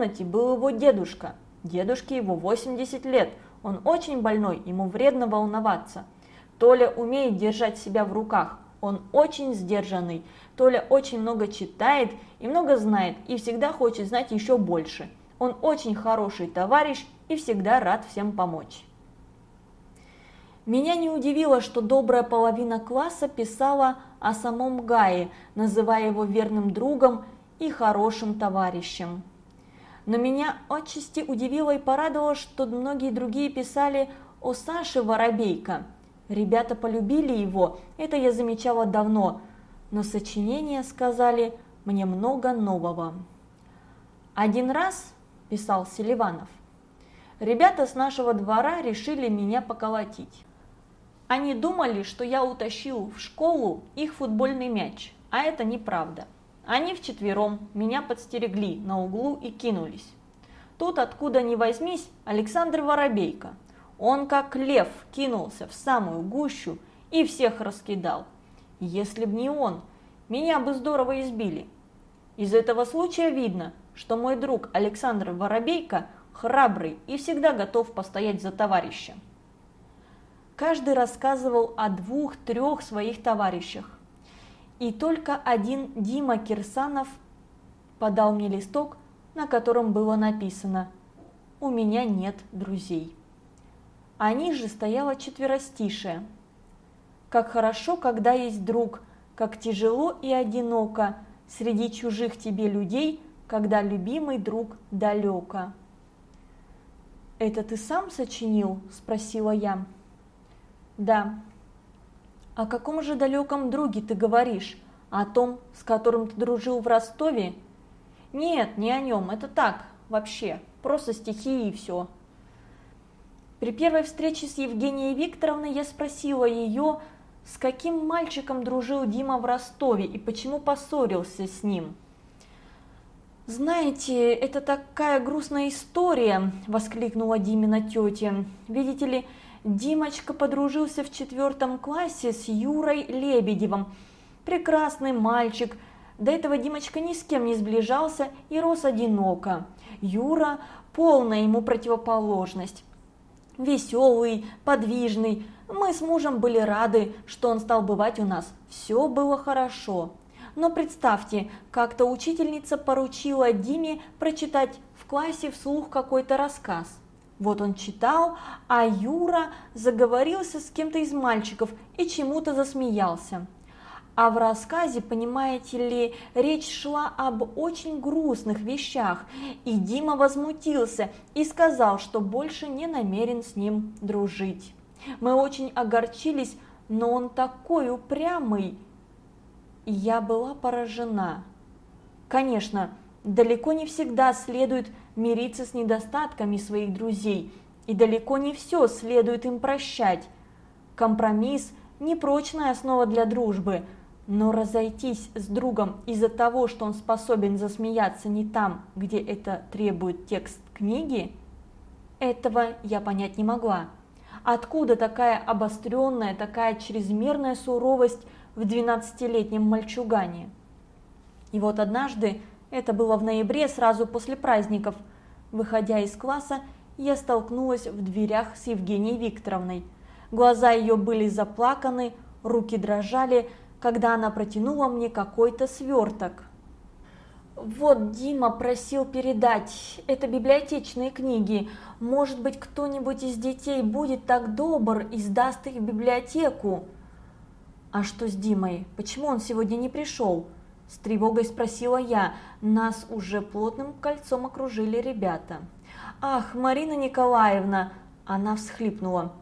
комнате был его дедушка. Дедушке его 80 лет, он очень больной, ему вредно волноваться. Толя умеет держать себя в руках, он очень сдержанный. Толя очень много читает и много знает, и всегда хочет знать еще больше. Он очень хороший товарищ и всегда рад всем помочь. Меня не удивило, что добрая половина класса писала о самом Гае, называя его верным другом и хорошим товарищем. Но меня отчасти удивило и порадовало, что многие другие писали о Саше Воробейко. Ребята полюбили его, это я замечала давно, но сочинения сказали мне много нового. Один раз, писал Селиванов, ребята с нашего двора решили меня поколотить. Они думали, что я утащил в школу их футбольный мяч, а это неправда. Они вчетвером меня подстерегли на углу и кинулись. Тут, откуда ни возьмись, Александр Воробейко. Он как лев кинулся в самую гущу и всех раскидал. Если б не он, меня бы здорово избили. Из этого случая видно, что мой друг Александр Воробейко храбрый и всегда готов постоять за товарища. Каждый рассказывал о двух-трех своих товарищах. И только один Дима Кирсанов подал мне листок, на котором было написано «У меня нет друзей». А ниже стояло четверостишее. «Как хорошо, когда есть друг, как тяжело и одиноко среди чужих тебе людей, когда любимый друг далеко». «Это ты сам сочинил?» – спросила я. Да. О каком же далеком друге ты говоришь? О том, с которым ты дружил в Ростове? Нет, не о нем, это так, вообще, просто стихи и все. При первой встрече с Евгенией Викторовной я спросила ее, с каким мальчиком дружил Дима в Ростове и почему поссорился с ним. «Знаете, это такая грустная история!» – воскликнула Димина тетя. «Видите ли, Димочка подружился в четвертом классе с Юрой Лебедевым. Прекрасный мальчик. До этого Димочка ни с кем не сближался и рос одиноко. Юра – полная ему противоположность. Веселый, подвижный. Мы с мужем были рады, что он стал бывать у нас. Все было хорошо. Но представьте, как-то учительница поручила Диме прочитать в классе вслух какой-то рассказ. Вот он читал, а Юра заговорился с кем-то из мальчиков и чему-то засмеялся. А в рассказе, понимаете ли, речь шла об очень грустных вещах, и Дима возмутился и сказал, что больше не намерен с ним дружить. Мы очень огорчились, но он такой упрямый. И я была поражена. Конечно, далеко не всегда следует мириться с недостатками своих друзей, и далеко не все следует им прощать. Компромисс – непрочная основа для дружбы, но разойтись с другом из-за того, что он способен засмеяться не там, где это требует текст книги, этого я понять не могла. Откуда такая обостренная, такая чрезмерная суровость в 12-летнем мальчугане? И вот однажды это было в ноябре, сразу после праздников. Выходя из класса, я столкнулась в дверях с Евгенией Викторовной. Глаза ее были заплаканы, руки дрожали, когда она протянула мне какой-то сверток. «Вот Дима просил передать, это библиотечные книги. Может быть, кто-нибудь из детей будет так добр и сдаст их в библиотеку?» «А что с Димой? Почему он сегодня не пришел?» С тревогой спросила я. Нас уже плотным кольцом окружили ребята. «Ах, Марина Николаевна!» Она всхлипнула.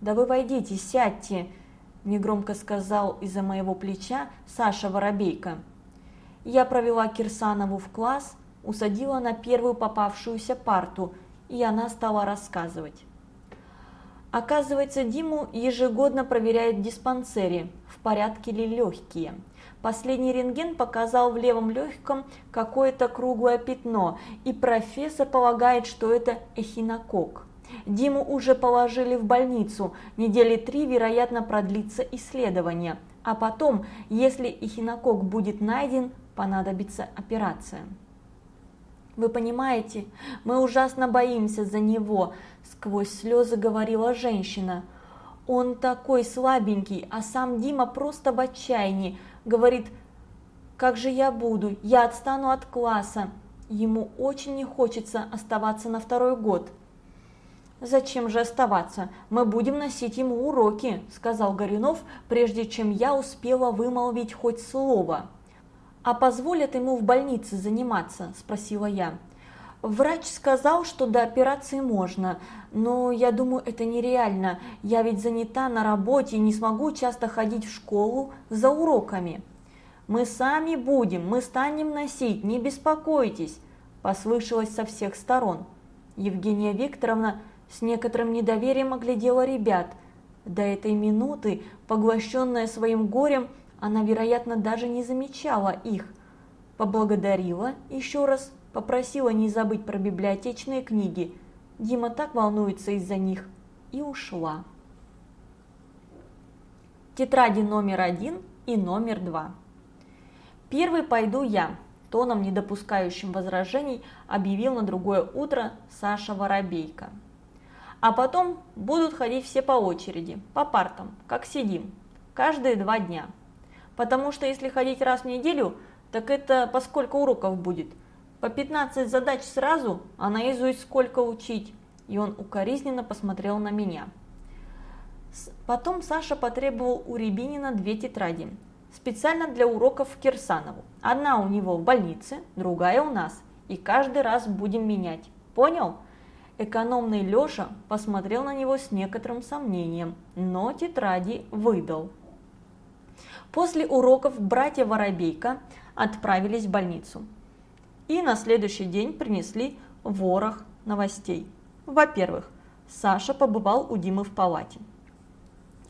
«Да вы войдите, сядьте!» Негромко сказал из-за моего плеча Саша Воробейко. Я провела Кирсанову в класс, усадила на первую попавшуюся парту, и она стала рассказывать. Оказывается, Диму ежегодно проверяют в диспансере, в порядке ли легкие. Последний рентген показал в левом легком какое-то круглое пятно, и профессор полагает, что это эхинокок. Диму уже положили в больницу, недели три, вероятно, продлится исследование. А потом, если эхинокок будет найден, понадобится операция. Вы понимаете, мы ужасно боимся за него, сквозь слезы говорила женщина. Он такой слабенький, а сам Дима просто в отчаянии. Говорит, как же я буду, я отстану от класса. Ему очень не хочется оставаться на второй год. «Зачем же оставаться? Мы будем носить ему уроки», – сказал Горюнов, прежде чем я успела вымолвить хоть слово. «А позволят ему в больнице заниматься?» – спросила я. Врач сказал, что до операции можно, но я думаю, это нереально. Я ведь занята на работе и не смогу часто ходить в школу за уроками. Мы сами будем, мы станем носить, не беспокойтесь, послышалось со всех сторон. Евгения Викторовна с некоторым недоверием оглядела ребят. До этой минуты, поглощенная своим горем, она, вероятно, даже не замечала их. Поблагодарила еще раз, попросила не забыть про библиотечные книги. Дима так волнуется из-за них. И ушла. Тетради номер один и номер два. Первый пойду я, тоном, не допускающим возражений, объявил на другое утро Саша Воробейко. А потом будут ходить все по очереди, по партам, как сидим, каждые два дня. Потому что если ходить раз в неделю, так это по сколько уроков будет? По 15 задач сразу, а наизусть сколько учить? И он укоризненно посмотрел на меня. Потом Саша потребовал у Рябинина две тетради, специально для уроков Кирсанову. Одна у него в больнице, другая у нас, и каждый раз будем менять. Понял? Экономный Леша посмотрел на него с некоторым сомнением, но тетради выдал. После уроков братья Воробейка отправились в больницу. И на следующий день принесли ворох новостей. Во-первых, Саша побывал у Димы в палате.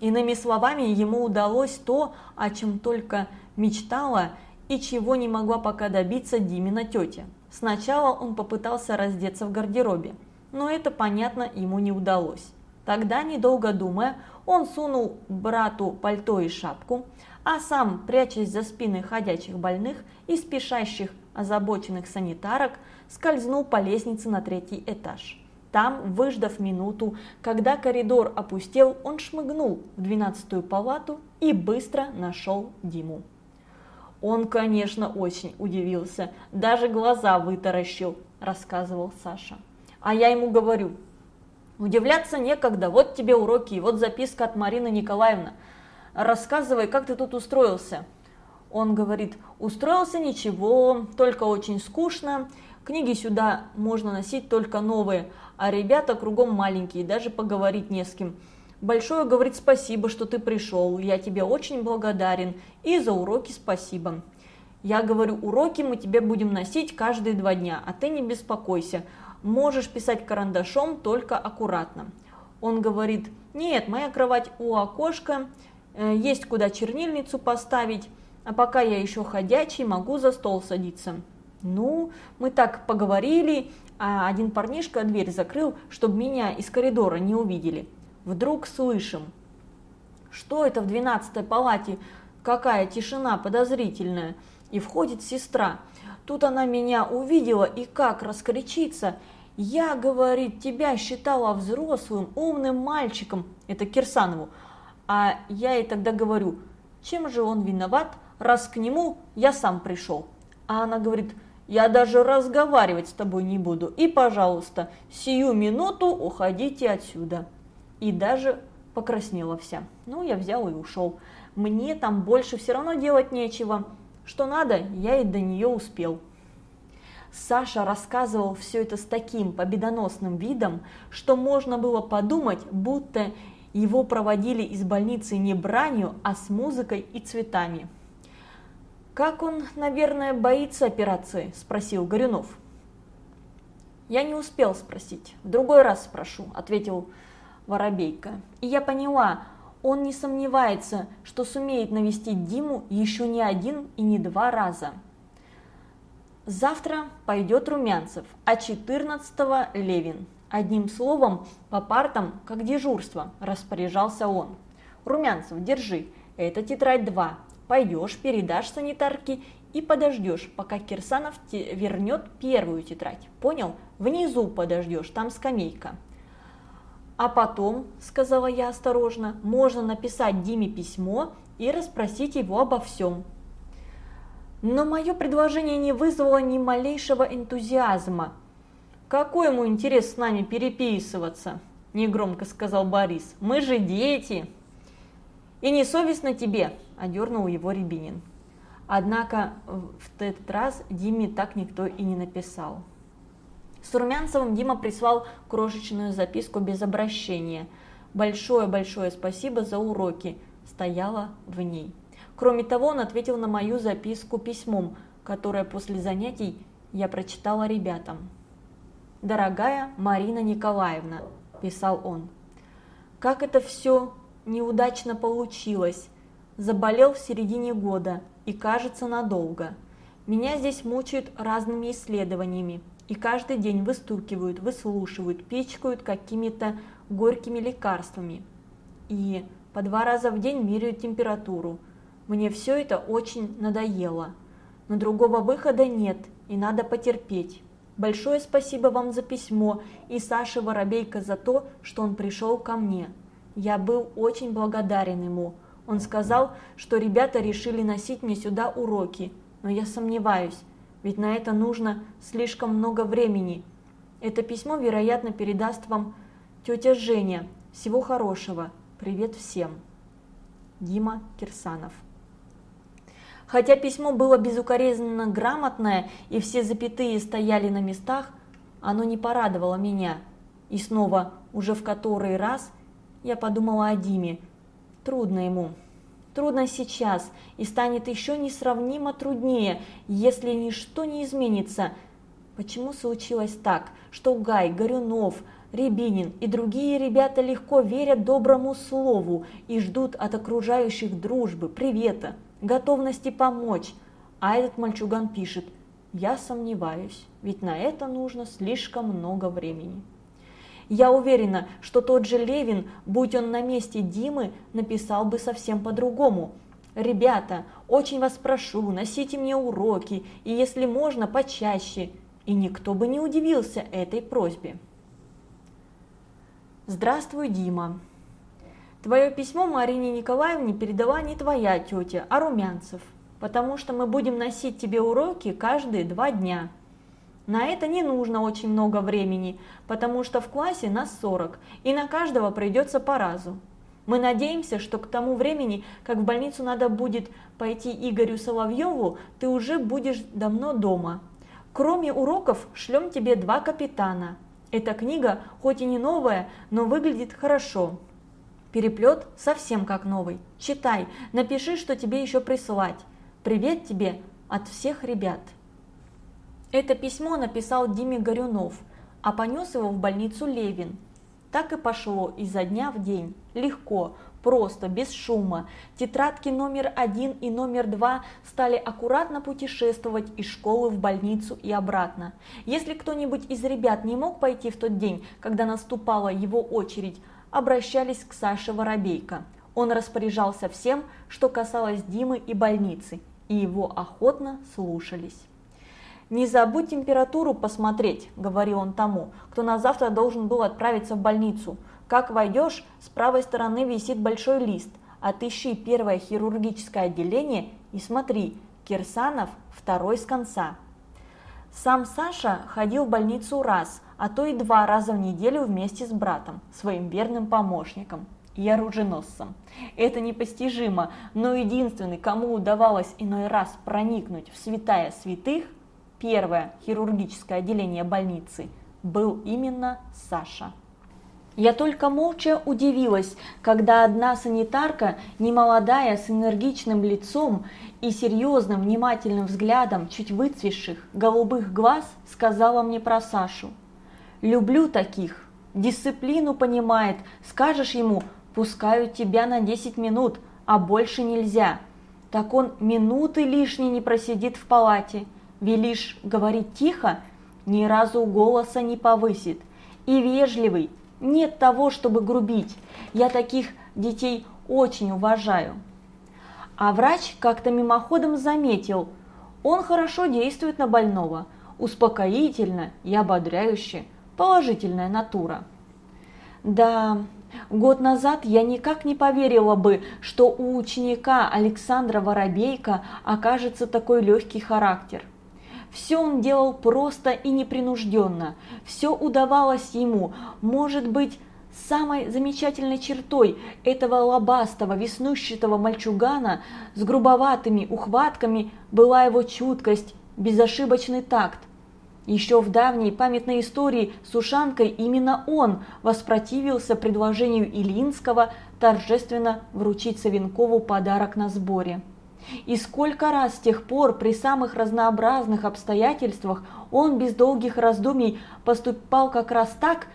Иными словами, ему удалось то, о чем только мечтала и чего не могла пока добиться Димина тетя. Сначала он попытался раздеться в гардеробе – но это, понятно, ему не удалось. Тогда, недолго думая, он сунул брату пальто и шапку, а сам, прячась за спины ходячих больных и спешащих озабоченных санитарок, скользнул по лестнице на третий этаж. Там, выждав минуту, когда коридор опустел, он шмыгнул в двенадцатую палату и быстро нашел Диму. Он, конечно, очень удивился, даже глаза вытаращил, рассказывал Саша. А я ему говорю, удивляться некогда, вот тебе уроки, вот записка от Марины Николаевны. Рассказывай, как ты тут устроился. Он говорит, устроился ничего, только очень скучно, книги сюда можно носить только новые, а ребята кругом маленькие, даже поговорить не с кем. Большое, говорит, спасибо, что ты пришел, я тебе очень благодарен, и за уроки спасибо. Я говорю, уроки мы тебе будем носить каждые два дня, а ты не беспокойся, можешь писать карандашом только аккуратно. Он говорит, нет, моя кровать у окошка, э, есть куда чернильницу поставить, а пока я еще ходячий, могу за стол садиться. Ну, мы так поговорили, а один парнишка дверь закрыл, чтобы меня из коридора не увидели. Вдруг слышим, что это в двенадцатой палате, какая тишина подозрительная, и входит сестра. Тут она меня увидела и как раскричится. Я, говорит, тебя считала взрослым, умным мальчиком, это Кирсанову. А я ей тогда говорю, чем же он виноват, раз к нему я сам пришел. А она говорит, я даже разговаривать с тобой не буду. И, пожалуйста, сию минуту уходите отсюда. И даже покраснела вся. Ну, я взял и ушел. Мне там больше все равно делать нечего. Что надо, я и до нее успел. Саша рассказывал все это с таким победоносным видом, что можно было подумать, будто его проводили из больницы не бранью, а с музыкой и цветами. «Как он, наверное, боится операции?» – спросил Горюнов. «Я не успел спросить. В другой раз спрошу», – ответил Воробейко. И я поняла, он не сомневается, что сумеет навестить Диму еще не один и не два раза. Завтра пойдет Румянцев, а 14-го Левин. Одним словом, по партам, как дежурство, распоряжался он. Румянцев, держи, это тетрадь 2. Пойдешь, передашь санитарке и подождешь, пока Кирсанов вернет первую тетрадь. Понял? Внизу подождешь, там скамейка. А потом, сказала я осторожно, можно написать Диме письмо и расспросить его обо всем. Но мое предложение не вызвало ни малейшего энтузиазма. «Какой ему интерес с нами переписываться?» – негромко сказал Борис. «Мы же дети!» «И не совестно тебе!» – одернул его Рябинин. Однако в этот раз Диме так никто и не написал. С Румянцевым Дима прислал крошечную записку без обращения. «Большое-большое спасибо за уроки», стояла в ней. Кроме того, он ответил на мою записку письмом, которое после занятий я прочитала ребятам. «Дорогая Марина Николаевна», – писал он, – «как это все неудачно получилось. Заболел в середине года и, кажется, надолго. Меня здесь мучают разными исследованиями и каждый день выстукивают, выслушивают, пичкают какими-то горькими лекарствами. И по два раза в день меряют температуру – мне все это очень надоело. Но другого выхода нет, и надо потерпеть. Большое спасибо вам за письмо и Саше Воробейко за то, что он пришел ко мне. Я был очень благодарен ему. Он сказал, что ребята решили носить мне сюда уроки, но я сомневаюсь, ведь на это нужно слишком много времени. Это письмо, вероятно, передаст вам тетя Женя. Всего хорошего. Привет всем. Дима Кирсанов Хотя письмо было безукоризненно грамотное и все запятые стояли на местах, оно не порадовало меня. И снова, уже в который раз, я подумала о Диме. Трудно ему. Трудно сейчас и станет еще несравнимо труднее, если ничто не изменится. Почему случилось так, что Гай, Горюнов, Рябинин и другие ребята легко верят доброму слову и ждут от окружающих дружбы, привета? готовности помочь, а этот мальчуган пишет «Я сомневаюсь, ведь на это нужно слишком много времени». Я уверена, что тот же Левин, будь он на месте Димы, написал бы совсем по-другому. «Ребята, очень вас прошу, носите мне уроки, и если можно, почаще». И никто бы не удивился этой просьбе. Здравствуй, Дима. Твое письмо Марине Николаевне передала не твоя тетя, а Румянцев, потому что мы будем носить тебе уроки каждые два дня. На это не нужно очень много времени, потому что в классе нас 40, и на каждого придется по разу. Мы надеемся, что к тому времени, как в больницу надо будет пойти Игорю Соловьеву, ты уже будешь давно дома. Кроме уроков шлем тебе два капитана. Эта книга, хоть и не новая, но выглядит хорошо. Переплет совсем как новый. Читай, напиши, что тебе еще присылать. Привет тебе от всех ребят. Это письмо написал Диме Горюнов, а понес его в больницу Левин. Так и пошло изо дня в день. Легко, просто, без шума. Тетрадки номер один и номер два стали аккуратно путешествовать из школы в больницу и обратно. Если кто-нибудь из ребят не мог пойти в тот день, когда наступала его очередь, обращались к Саше Воробейко. Он распоряжался всем, что касалось Димы и больницы, и его охотно слушались. «Не забудь температуру посмотреть», – говорил он тому, кто на завтра должен был отправиться в больницу. «Как войдешь, с правой стороны висит большой лист. Отыщи первое хирургическое отделение и смотри, Кирсанов второй с конца». Сам Саша ходил в больницу раз, а то и два раза в неделю вместе с братом, своим верным помощником и оруженосцем. Это непостижимо, но единственный, кому удавалось иной раз проникнуть в святая святых, первое хирургическое отделение больницы, был именно Саша. Я только молча удивилась, когда одна санитарка, немолодая, с энергичным лицом и серьезным внимательным взглядом чуть выцветших голубых глаз, сказала мне про Сашу. «Люблю таких. Дисциплину понимает. Скажешь ему, пускаю тебя на 10 минут, а больше нельзя. Так он минуты лишней не просидит в палате. Велишь говорить тихо, ни разу голоса не повысит. И вежливый, нет того, чтобы грубить. Я таких детей очень уважаю. А врач как-то мимоходом заметил, Он хорошо действует на больного, успокоительно и ободряюще, положительная натура. Да, год назад я никак не поверила бы, что у ученика Александра Воробейка окажется такой легкий характер. Все он делал просто и непринужденно, все удавалось ему, может быть, Самой замечательной чертой этого лобастого, веснущатого мальчугана с грубоватыми ухватками была его чуткость, безошибочный такт. Еще в давней памятной истории с Ушанкой именно он воспротивился предложению Илинского торжественно вручить Савенкову подарок на сборе. И сколько раз с тех пор при самых разнообразных обстоятельствах он без долгих раздумий поступал как раз так,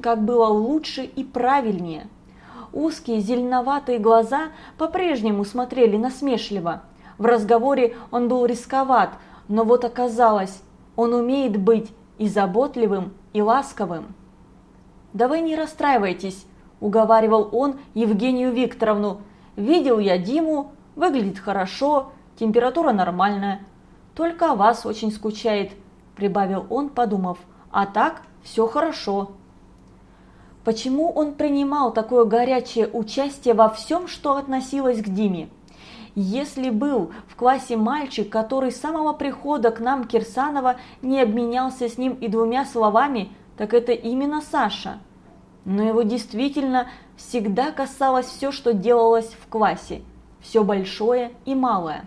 как было лучше и правильнее. Узкие зеленоватые глаза по-прежнему смотрели насмешливо. В разговоре он был рисковат, но вот оказалось, он умеет быть и заботливым, и ласковым. «Да вы не расстраивайтесь», – уговаривал он Евгению Викторовну. «Видел я Диму, выглядит хорошо, температура нормальная. Только о вас очень скучает», – прибавил он, подумав. «А так все хорошо». Почему он принимал такое горячее участие во всем, что относилось к Диме? Если был в классе мальчик, который с самого прихода к нам Кирсанова не обменялся с ним и двумя словами, так это именно Саша. Но его действительно всегда касалось все, что делалось в классе, все большое и малое.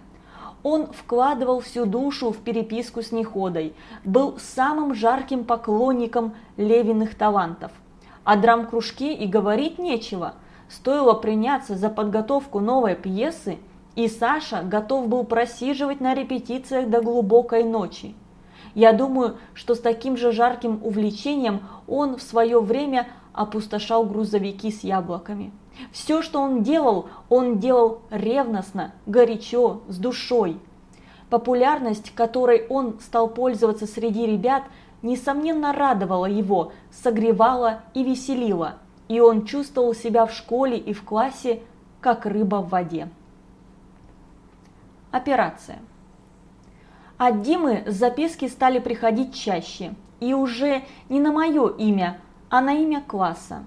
Он вкладывал всю душу в переписку с Неходой, был самым жарким поклонником Левиных талантов – о драм-кружке и говорить нечего. Стоило приняться за подготовку новой пьесы, и Саша готов был просиживать на репетициях до глубокой ночи. Я думаю, что с таким же жарким увлечением он в свое время опустошал грузовики с яблоками. Все, что он делал, он делал ревностно, горячо, с душой. Популярность, которой он стал пользоваться среди ребят, несомненно радовала его, согревала и веселила, и он чувствовал себя в школе и в классе, как рыба в воде. Операция. От Димы записки стали приходить чаще, и уже не на мое имя, а на имя класса.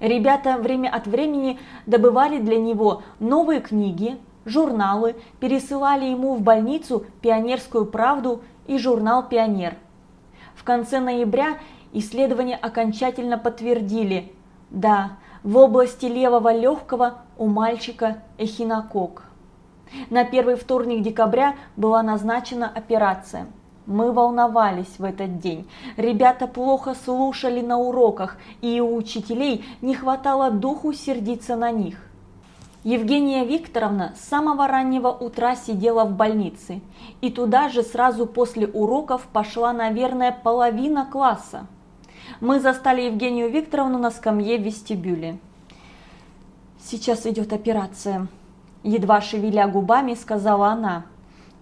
Ребята время от времени добывали для него новые книги, журналы, пересылали ему в больницу «Пионерскую правду» и журнал «Пионер», в конце ноября исследования окончательно подтвердили, да, в области левого легкого у мальчика эхинокок. На первый вторник декабря была назначена операция. Мы волновались в этот день. Ребята плохо слушали на уроках, и у учителей не хватало духу сердиться на них. Евгения Викторовна с самого раннего утра сидела в больнице, и туда же сразу после уроков пошла, наверное, половина класса. Мы застали Евгению Викторовну на скамье в вестибюле. «Сейчас идет операция», – едва шевеля губами сказала она,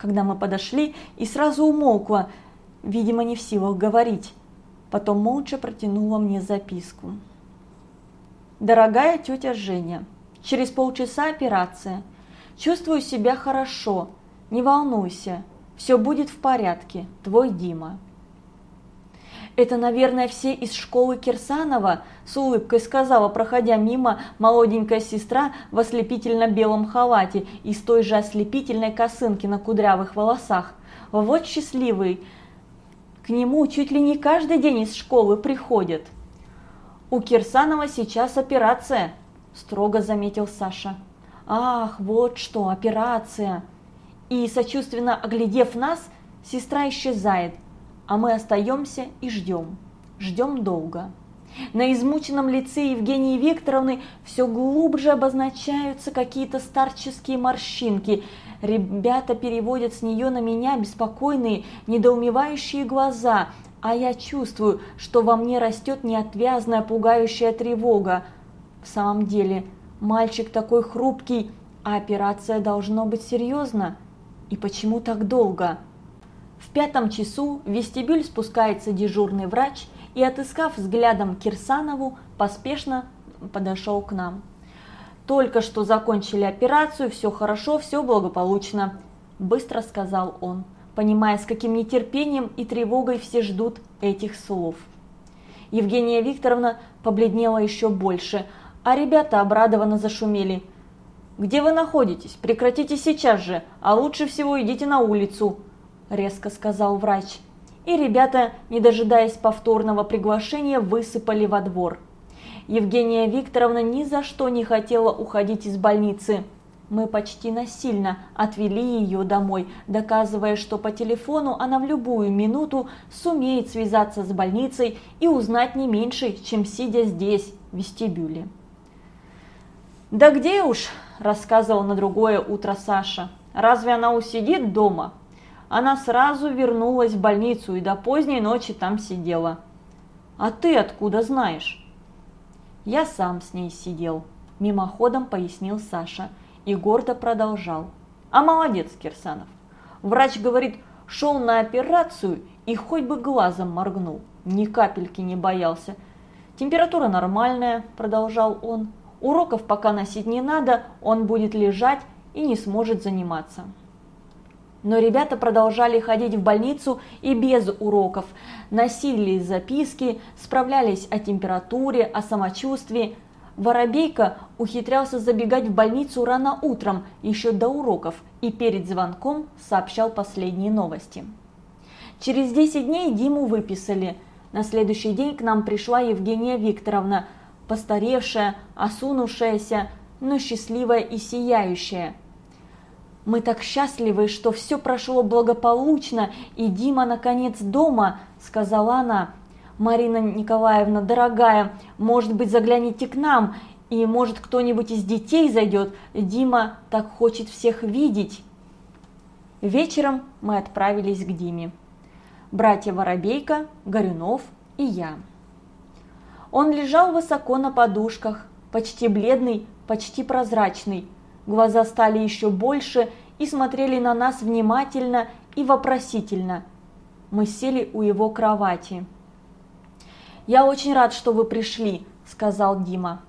когда мы подошли, и сразу умолкла, видимо, не в силах говорить. Потом молча протянула мне записку. «Дорогая тетя Женя», Через полчаса операция. Чувствую себя хорошо. Не волнуйся. Все будет в порядке. Твой Дима. Это, наверное, все из школы Кирсанова, с улыбкой сказала, проходя мимо, молоденькая сестра в ослепительно-белом халате и с той же ослепительной косынки на кудрявых волосах. Вот счастливый. К нему чуть ли не каждый день из школы приходят. У Кирсанова сейчас операция, строго заметил Саша. «Ах, вот что, операция!» И, сочувственно оглядев нас, сестра исчезает, а мы остаемся и ждем. Ждем долго. На измученном лице Евгении Викторовны все глубже обозначаются какие-то старческие морщинки. Ребята переводят с нее на меня беспокойные, недоумевающие глаза, а я чувствую, что во мне растет неотвязная пугающая тревога. В самом деле, мальчик такой хрупкий, а операция должно быть серьезна. И почему так долго? В пятом часу в вестибюль спускается дежурный врач и, отыскав взглядом Кирсанову, поспешно подошел к нам. «Только что закончили операцию, все хорошо, все благополучно», – быстро сказал он. понимая, с каким нетерпением и тревогой все ждут этих слов. Евгения Викторовна побледнела еще больше, а ребята обрадованно зашумели. «Где вы находитесь? Прекратите сейчас же, а лучше всего идите на улицу», – резко сказал врач. И ребята, не дожидаясь повторного приглашения, высыпали во двор. Евгения Викторовна ни за что не хотела уходить из больницы. Мы почти насильно отвели ее домой, доказывая, что по телефону она в любую минуту сумеет связаться с больницей и узнать не меньше, чем сидя здесь, в вестибюле. «Да где уж», – рассказывал на другое утро Саша, – «разве она усидит дома?» Она сразу вернулась в больницу и до поздней ночи там сидела. «А ты откуда знаешь?» «Я сам с ней сидел», – мимоходом пояснил Саша – и гордо продолжал. А молодец, Кирсанов. Врач говорит, шел на операцию и хоть бы глазом моргнул, ни капельки не боялся. Температура нормальная, продолжал он. Уроков пока носить не надо, он будет лежать и не сможет заниматься. Но ребята продолжали ходить в больницу и без уроков, носили записки, справлялись о температуре, о самочувствии, Воробейка ухитрялся забегать в больницу рано утром, еще до уроков, и перед звонком сообщал последние новости. Через 10 дней Диму выписали. На следующий день к нам пришла Евгения Викторовна, постаревшая, осунувшаяся, но счастливая и сияющая. «Мы так счастливы, что все прошло благополучно, и Дима наконец дома», – сказала она. «Марина Николаевна, дорогая, может быть, загляните к нам, и, может, кто-нибудь из детей зайдет. Дима так хочет всех видеть». Вечером мы отправились к Диме. Братья Воробейка, Горюнов и я. Он лежал высоко на подушках, почти бледный, почти прозрачный. Глаза стали еще больше и смотрели на нас внимательно и вопросительно. Мы сели у его кровати. «Я очень рад, что вы пришли», – сказал Дима.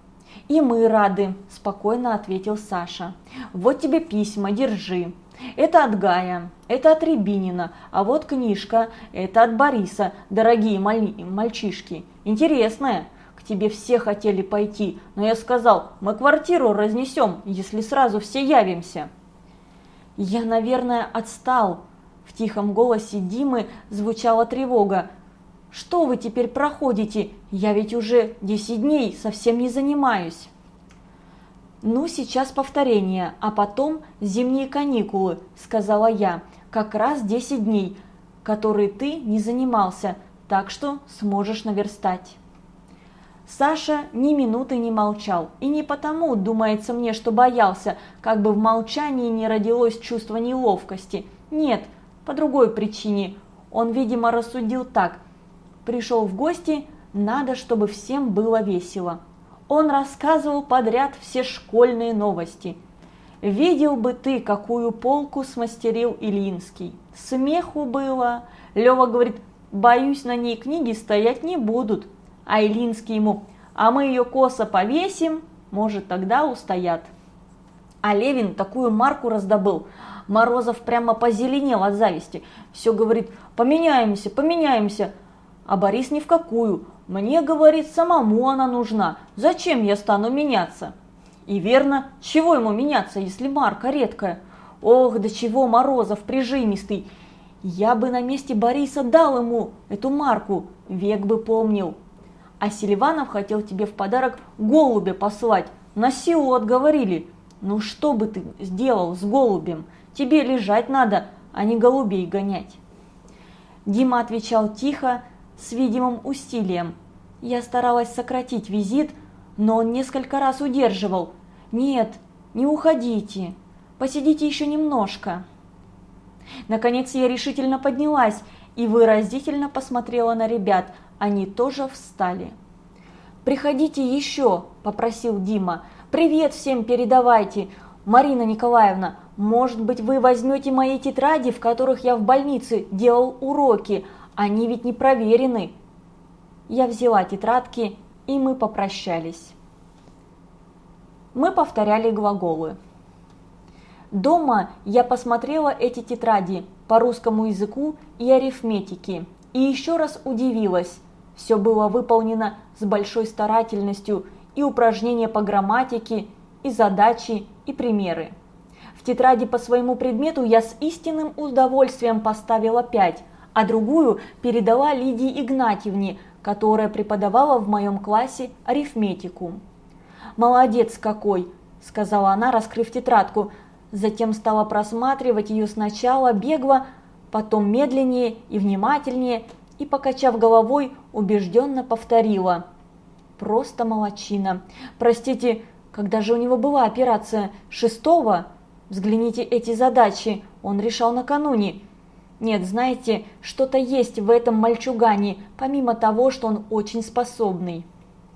«И мы рады», – спокойно ответил Саша. «Вот тебе письма, держи. Это от Гая, это от Рябинина, а вот книжка, это от Бориса, дорогие маль... мальчишки. Интересная. Тебе все хотели пойти, но я сказал, мы квартиру разнесем, если сразу все явимся». «Я, наверное, отстал», – в тихом голосе Димы звучала тревога. Что вы теперь проходите? Я ведь уже 10 дней совсем не занимаюсь. Ну, сейчас повторение, а потом зимние каникулы, сказала я. Как раз 10 дней, которые ты не занимался, так что сможешь наверстать. Саша ни минуты не молчал, и не потому, думается мне, что боялся, как бы в молчании не родилось чувство неловкости. Нет, по другой причине. Он, видимо, рассудил так, пришел в гости, надо, чтобы всем было весело. Он рассказывал подряд все школьные новости. Видел бы ты, какую полку смастерил Ильинский. Смеху было. Лева говорит, боюсь, на ней книги стоять не будут. А Ильинский ему, а мы ее косо повесим, может, тогда устоят. А Левин такую марку раздобыл. Морозов прямо позеленел от зависти. Все говорит, поменяемся, поменяемся. А Борис ни в какую. Мне, говорит, самому она нужна. Зачем я стану меняться? И верно, чего ему меняться, если марка редкая? Ох, до чего Морозов прижимистый. Я бы на месте Бориса дал ему эту марку, век бы помнил. А Селиванов хотел тебе в подарок голубя послать. На силу отговорили. Ну что бы ты сделал с голубем? Тебе лежать надо, а не голубей гонять. Дима отвечал тихо, с видимым усилием. Я старалась сократить визит, но он несколько раз удерживал. «Нет, не уходите, посидите еще немножко». Наконец я решительно поднялась и выразительно посмотрела на ребят, они тоже встали. «Приходите еще», – попросил Дима. «Привет всем передавайте. Марина Николаевна, может быть, вы возьмете мои тетради, в которых я в больнице делал уроки, они ведь не проверены. Я взяла тетрадки, и мы попрощались. Мы повторяли глаголы. Дома я посмотрела эти тетради по русскому языку и арифметике и еще раз удивилась. Все было выполнено с большой старательностью и упражнения по грамматике, и задачи, и примеры. В тетради по своему предмету я с истинным удовольствием поставила 5, а другую передала Лидии Игнатьевне, которая преподавала в моем классе арифметику. «Молодец какой!» – сказала она, раскрыв тетрадку. Затем стала просматривать ее сначала бегло, потом медленнее и внимательнее, и, покачав головой, убежденно повторила. «Просто молочина. Простите, когда же у него была операция? Шестого? Взгляните эти задачи, он решал накануне. Нет, знаете, что-то есть в этом мальчугане, помимо того, что он очень способный».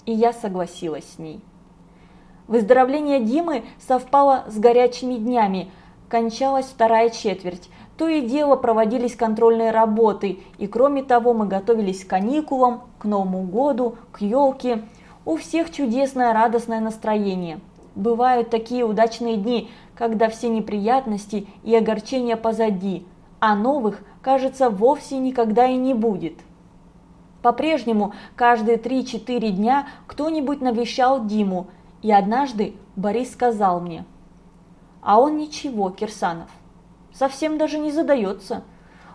И я согласилась с ней. Выздоровление Димы совпало с горячими днями. Кончалась вторая четверть. То и дело проводились контрольные работы, и кроме того мы готовились к каникулам, к Новому году, к елке. У всех чудесное радостное настроение. Бывают такие удачные дни, когда все неприятности и огорчения позади, а новых, кажется, вовсе никогда и не будет. По-прежнему каждые 3-4 дня кто-нибудь навещал Диму – и однажды Борис сказал мне, а он ничего, Кирсанов, совсем даже не задается.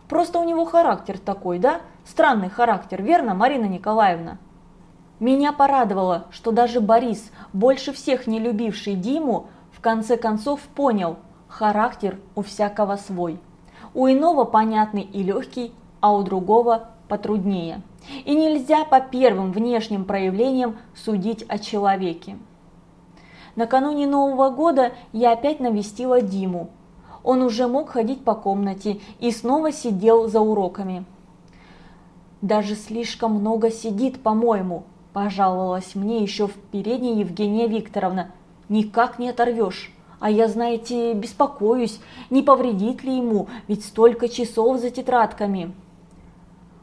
Просто у него характер такой, да? Странный характер, верно, Марина Николаевна? Меня порадовало, что даже Борис, больше всех не любивший Диму, в конце концов понял, характер у всякого свой. У иного понятный и легкий, а у другого потруднее. И нельзя по первым внешним проявлениям судить о человеке. Накануне Нового года я опять навестила Диму. Он уже мог ходить по комнате и снова сидел за уроками. «Даже слишком много сидит, по-моему», – пожаловалась мне еще в передней Евгения Викторовна. «Никак не оторвешь. А я, знаете, беспокоюсь, не повредит ли ему, ведь столько часов за тетрадками».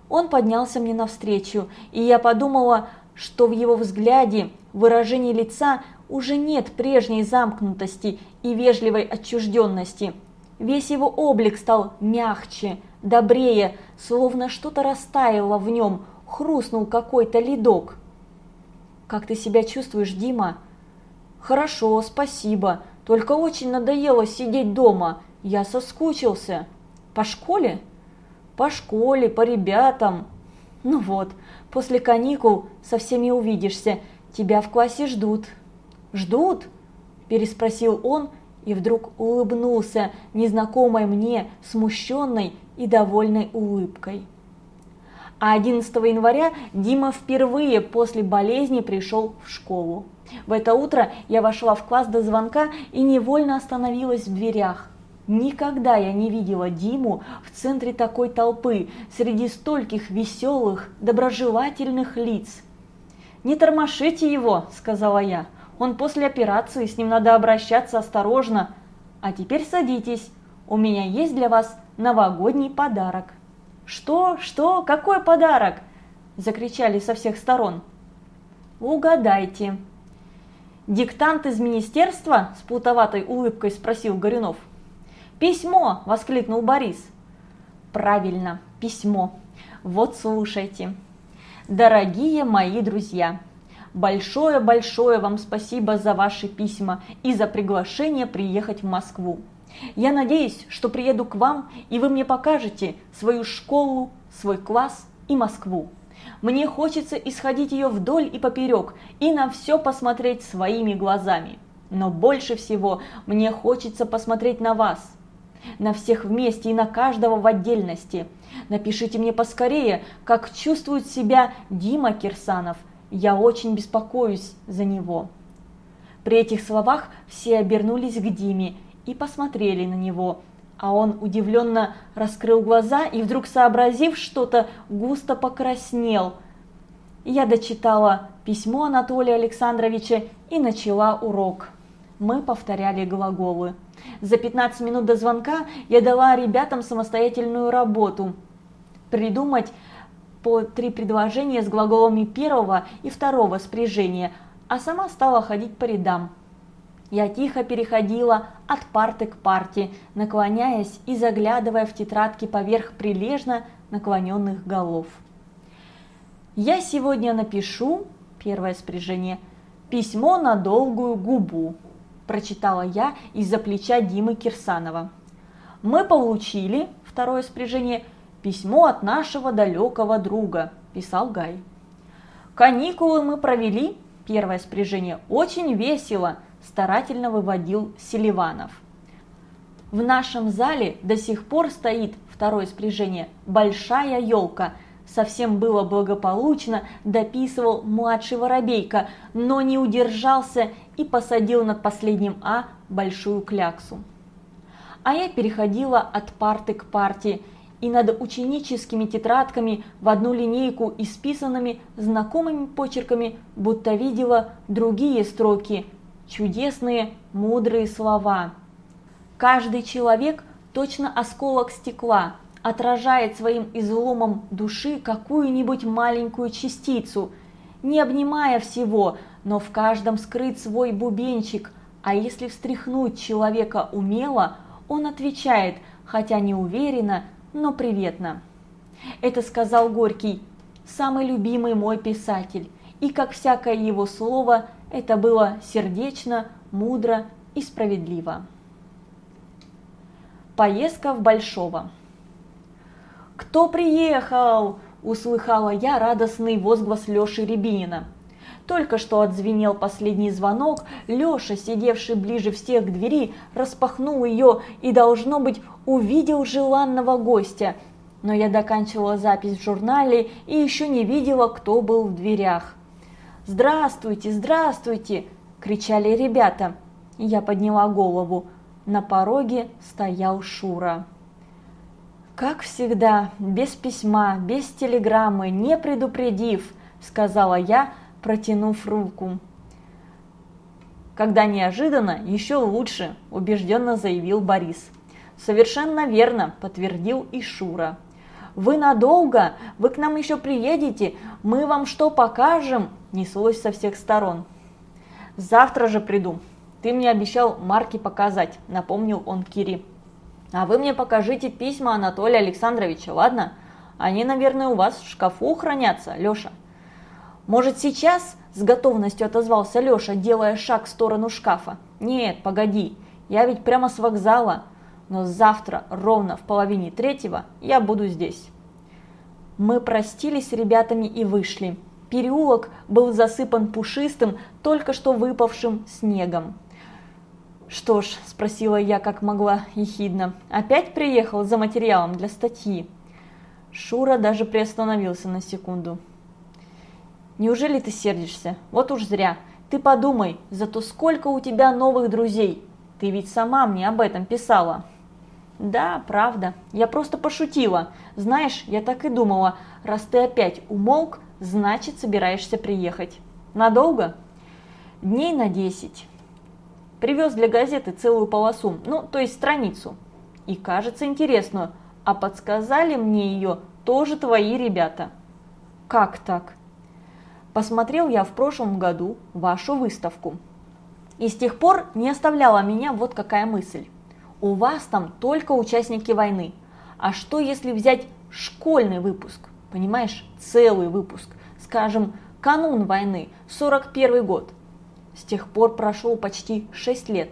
Он поднялся мне навстречу, и я подумала, что в его взгляде, выражении лица уже нет прежней замкнутости и вежливой отчужденности. Весь его облик стал мягче, добрее, словно что-то растаяло в нем, хрустнул какой-то ледок. «Как ты себя чувствуешь, Дима?» «Хорошо, спасибо, только очень надоело сидеть дома, я соскучился». «По школе?» «По школе, по ребятам». «Ну вот, после каникул со всеми увидишься, тебя в классе ждут». «Ждут?» – переспросил он и вдруг улыбнулся незнакомой мне смущенной и довольной улыбкой. А 11 января Дима впервые после болезни пришел в школу. В это утро я вошла в класс до звонка и невольно остановилась в дверях. Никогда я не видела Диму в центре такой толпы, среди стольких веселых, доброжелательных лиц. «Не тормошите его», – сказала я, – он после операции, с ним надо обращаться осторожно. А теперь садитесь, у меня есть для вас новогодний подарок». «Что? Что? Какой подарок?» – закричали со всех сторон. «Угадайте». «Диктант из министерства?» – с плутоватой улыбкой спросил Горюнов. «Письмо!» – воскликнул Борис. «Правильно, письмо. Вот слушайте. Дорогие мои друзья!» Большое-большое вам спасибо за ваши письма и за приглашение приехать в Москву. Я надеюсь, что приеду к вам, и вы мне покажете свою школу, свой класс и Москву. Мне хочется исходить ее вдоль и поперек и на все посмотреть своими глазами. Но больше всего мне хочется посмотреть на вас, на всех вместе и на каждого в отдельности. Напишите мне поскорее, как чувствует себя Дима Кирсанов – я очень беспокоюсь за него». При этих словах все обернулись к Диме и посмотрели на него, а он удивленно раскрыл глаза и вдруг, сообразив что-то, густо покраснел. Я дочитала письмо Анатолия Александровича и начала урок. Мы повторяли глаголы. За 15 минут до звонка я дала ребятам самостоятельную работу. Придумать по три предложения с глаголами первого и второго спряжения, а сама стала ходить по рядам. Я тихо переходила от парты к парте, наклоняясь и заглядывая в тетрадки поверх прилежно наклоненных голов. Я сегодня напишу, первое спряжение, письмо на долгую губу, прочитала я из-за плеча Димы Кирсанова. Мы получили, второе спряжение, письмо от нашего далекого друга, писал Гай. Каникулы мы провели, первое спряжение, очень весело, старательно выводил Селиванов. В нашем зале до сих пор стоит второе спряжение «Большая елка», совсем было благополучно, дописывал младший воробейка, но не удержался и посадил над последним «а» большую кляксу. А я переходила от парты к парте и над ученическими тетрадками в одну линейку исписанными знакомыми почерками, будто видела другие строки, чудесные, мудрые слова. Каждый человек точно осколок стекла, отражает своим изломом души какую-нибудь маленькую частицу, не обнимая всего, но в каждом скрыт свой бубенчик, а если встряхнуть человека умело, он отвечает, хотя не уверенно, но приветно. Это сказал Горький, самый любимый мой писатель, и как всякое его слово, это было сердечно, мудро и справедливо. Поездка в Большого. «Кто приехал?» – услыхала я радостный возглас Лёши Рябинина. Только что отзвенел последний звонок, Лёша, сидевший ближе всех к двери, распахнул её и, должно быть, увидел желанного гостя. Но я доканчивала запись в журнале и ещё не видела, кто был в дверях. «Здравствуйте, здравствуйте!» – кричали ребята. Я подняла голову. На пороге стоял Шура. «Как всегда, без письма, без телеграммы, не предупредив», – сказала я, протянув руку. «Когда неожиданно, еще лучше», – убежденно заявил Борис. «Совершенно верно», – подтвердил и Шура. «Вы надолго? Вы к нам еще приедете? Мы вам что покажем?» – неслось со всех сторон. «Завтра же приду. Ты мне обещал марки показать», – напомнил он Кири. А вы мне покажите письма Анатолия Александровича, ладно? Они, наверное, у вас в шкафу хранятся, Леша. Может, сейчас? С готовностью отозвался Леша, делая шаг в сторону шкафа. Нет, погоди, я ведь прямо с вокзала. Но завтра, ровно в половине третьего, я буду здесь. Мы простились с ребятами и вышли. Переулок был засыпан пушистым, только что выпавшим снегом. «Что ж», – спросила я, как могла, ехидно, – «опять приехал за материалом для статьи?» Шура даже приостановился на секунду. «Неужели ты сердишься? Вот уж зря. Ты подумай, зато сколько у тебя новых друзей. Ты ведь сама мне об этом писала». «Да, правда. Я просто пошутила. Знаешь, я так и думала, раз ты опять умолк, значит собираешься приехать. Надолго?» «Дней на десять». Привез для газеты целую полосу, ну, то есть страницу. И кажется интересную, а подсказали мне ее тоже твои ребята. Как так? Посмотрел я в прошлом году вашу выставку. И с тех пор не оставляла меня вот какая мысль. У вас там только участники войны. А что если взять школьный выпуск? Понимаешь, целый выпуск. Скажем, канун войны, 41 год. С тех пор прошел почти 6 лет.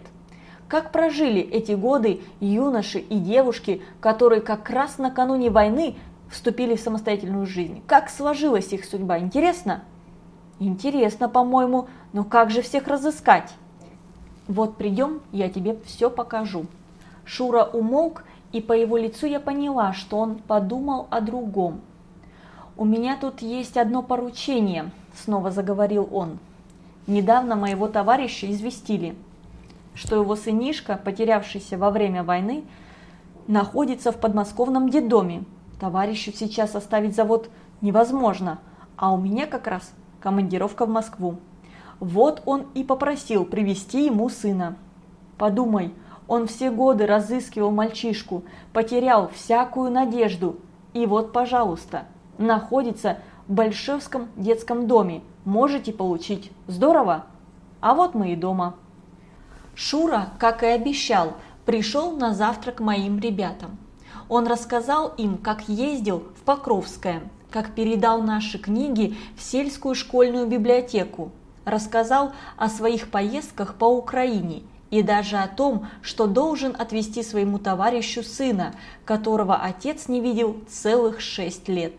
Как прожили эти годы юноши и девушки, которые как раз накануне войны вступили в самостоятельную жизнь? Как сложилась их судьба? Интересно? Интересно, по-моему, но как же всех разыскать? Вот придем, я тебе все покажу. Шура умолк, и по его лицу я поняла, что он подумал о другом. «У меня тут есть одно поручение», – снова заговорил он. Недавно моего товарища известили, что его сынишка, потерявшийся во время войны, находится в подмосковном детдоме. Товарищу сейчас оставить завод невозможно, а у меня как раз командировка в Москву. Вот он и попросил привести ему сына. Подумай, он все годы разыскивал мальчишку, потерял всякую надежду. И вот, пожалуйста, находится в Большевском детском доме, можете получить. Здорово? А вот мы и дома. Шура, как и обещал, пришел на завтрак моим ребятам. Он рассказал им, как ездил в Покровское, как передал наши книги в сельскую школьную библиотеку, рассказал о своих поездках по Украине и даже о том, что должен отвезти своему товарищу сына, которого отец не видел целых шесть лет.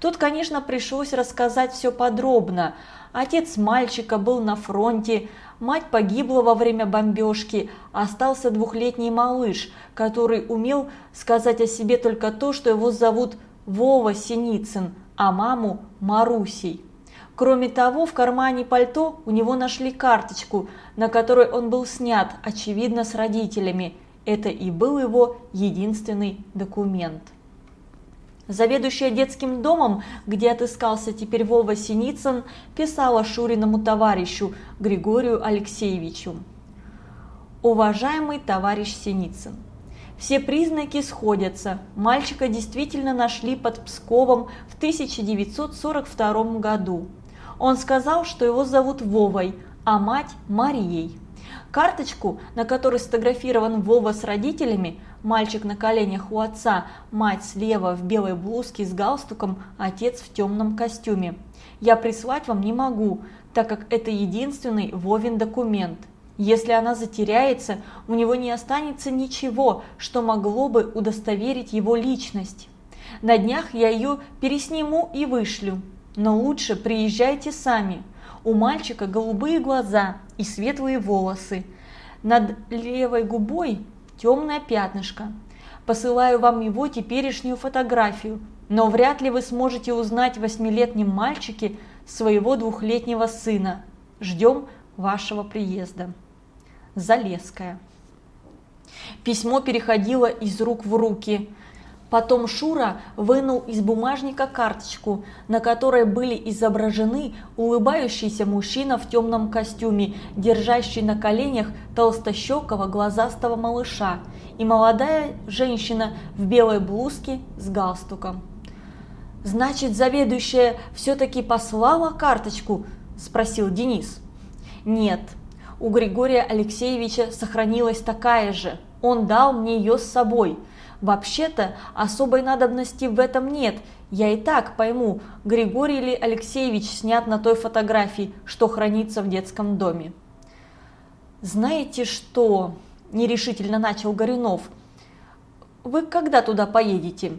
Тут, конечно, пришлось рассказать все подробно. Отец мальчика был на фронте, мать погибла во время бомбежки, остался двухлетний малыш, который умел сказать о себе только то, что его зовут Вова Синицын, а маму Марусей. Кроме того, в кармане пальто у него нашли карточку, на которой он был снят, очевидно, с родителями. Это и был его единственный документ. Заведующая детским домом, где отыскался теперь Вова Синицын, писала Шуриному товарищу Григорию Алексеевичу. «Уважаемый товарищ Синицын, все признаки сходятся. Мальчика действительно нашли под Псковом в 1942 году. Он сказал, что его зовут Вовой, а мать Марией. Карточку, на которой сфотографирован Вова с родителями, Мальчик на коленях у отца, мать слева в белой блузке с галстуком, отец в темном костюме. Я прислать вам не могу, так как это единственный Вовин документ. Если она затеряется, у него не останется ничего, что могло бы удостоверить его личность. На днях я ее пересниму и вышлю. Но лучше приезжайте сами. У мальчика голубые глаза и светлые волосы. Над левой губой темное пятнышко. Посылаю вам его теперешнюю фотографию, но вряд ли вы сможете узнать восьмилетнем мальчике своего двухлетнего сына. Ждем вашего приезда. Залеская. Письмо переходило из рук в руки. Потом Шура вынул из бумажника карточку, на которой были изображены улыбающийся мужчина в темном костюме, держащий на коленях толстощекого глазастого малыша, и молодая женщина в белой блузке с галстуком. «Значит, заведующая все-таки послала карточку?» – спросил Денис. «Нет, у Григория Алексеевича сохранилась такая же. Он дал мне ее с собой». Вообще-то особой надобности в этом нет. Я и так пойму, Григорий ли Алексеевич снят на той фотографии, что хранится в детском доме. «Знаете что?» – нерешительно начал Горюнов. «Вы когда туда поедете?»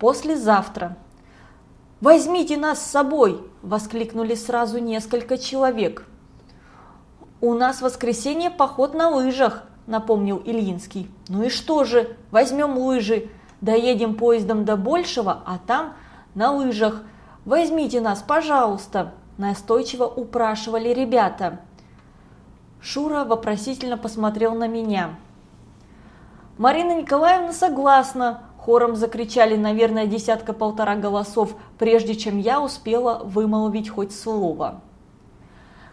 «Послезавтра». «Возьмите нас с собой!» – воскликнули сразу несколько человек. «У нас в воскресенье поход на лыжах», напомнил Ильинский. Ну и что же, возьмем лыжи, доедем поездом до Большего, а там на лыжах. Возьмите нас, пожалуйста, настойчиво упрашивали ребята. Шура вопросительно посмотрел на меня. Марина Николаевна согласна, хором закричали, наверное, десятка-полтора голосов, прежде чем я успела вымолвить хоть слово.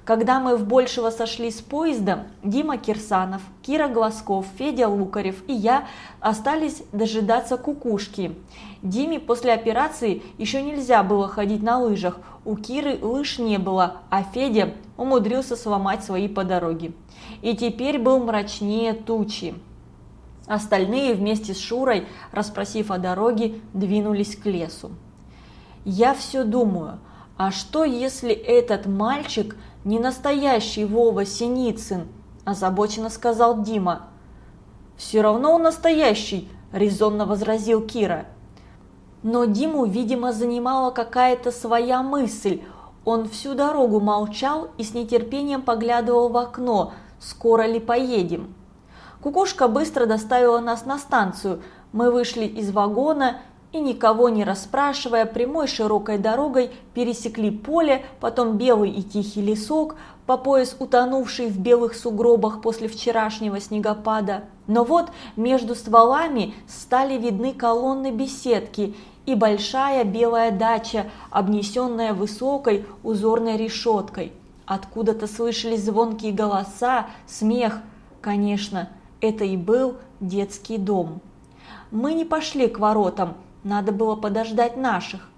Когда мы в Большего сошли с поезда, Дима Кирсанов, Кира Глазков, Федя Лукарев и я остались дожидаться кукушки. Диме после операции еще нельзя было ходить на лыжах, у Киры лыж не было, а Федя умудрился сломать свои по дороге. И теперь был мрачнее тучи. Остальные вместе с Шурой, расспросив о дороге, двинулись к лесу. Я все думаю, а что если этот мальчик – не настоящий Вова Синицын», – озабоченно сказал Дима. «Все равно он настоящий», – резонно возразил Кира. Но Диму, видимо, занимала какая-то своя мысль. Он всю дорогу молчал и с нетерпением поглядывал в окно, скоро ли поедем. Кукушка быстро доставила нас на станцию. Мы вышли из вагона и никого не расспрашивая, прямой широкой дорогой пересекли поле, потом белый и тихий лесок, по пояс утонувший в белых сугробах после вчерашнего снегопада. Но вот между стволами стали видны колонны беседки и большая белая дача, обнесенная высокой узорной решеткой. Откуда-то слышались звонкие голоса, смех. Конечно, это и был детский дом. Мы не пошли к воротам, надо было подождать наших.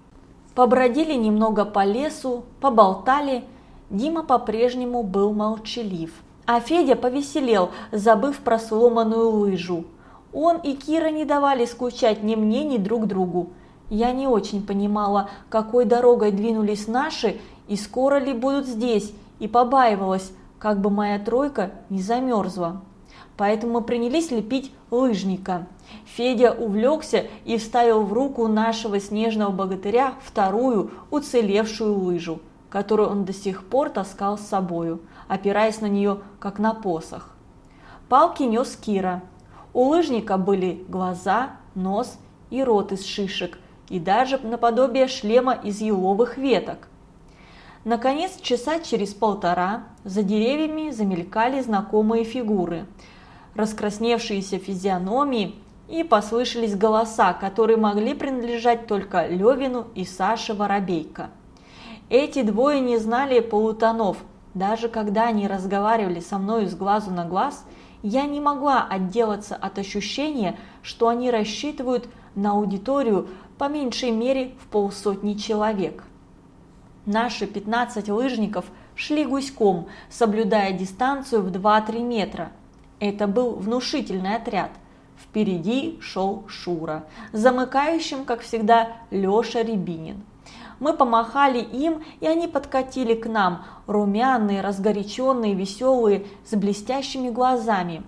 Побродили немного по лесу, поболтали. Дима по-прежнему был молчалив. А Федя повеселел, забыв про сломанную лыжу. Он и Кира не давали скучать ни мне, ни друг другу. Я не очень понимала, какой дорогой двинулись наши и скоро ли будут здесь, и побаивалась, как бы моя тройка не замерзла. Поэтому мы принялись лепить лыжника. Федя увлекся и вставил в руку нашего снежного богатыря вторую уцелевшую лыжу, которую он до сих пор таскал с собою, опираясь на нее, как на посох. Палки нес Кира. У лыжника были глаза, нос и рот из шишек, и даже наподобие шлема из еловых веток. Наконец, часа через полтора за деревьями замелькали знакомые фигуры, раскрасневшиеся физиономии и послышались голоса, которые могли принадлежать только Левину и Саше Воробейко. Эти двое не знали полутонов, даже когда они разговаривали со мной с глазу на глаз, я не могла отделаться от ощущения, что они рассчитывают на аудиторию по меньшей мере в полсотни человек. Наши 15 лыжников шли гуськом, соблюдая дистанцию в 2-3 метра. Это был внушительный отряд. Впереди шел Шура, замыкающим, как всегда, Леша Рябинин. Мы помахали им, и они подкатили к нам, румяные, разгоряченные, веселые, с блестящими глазами.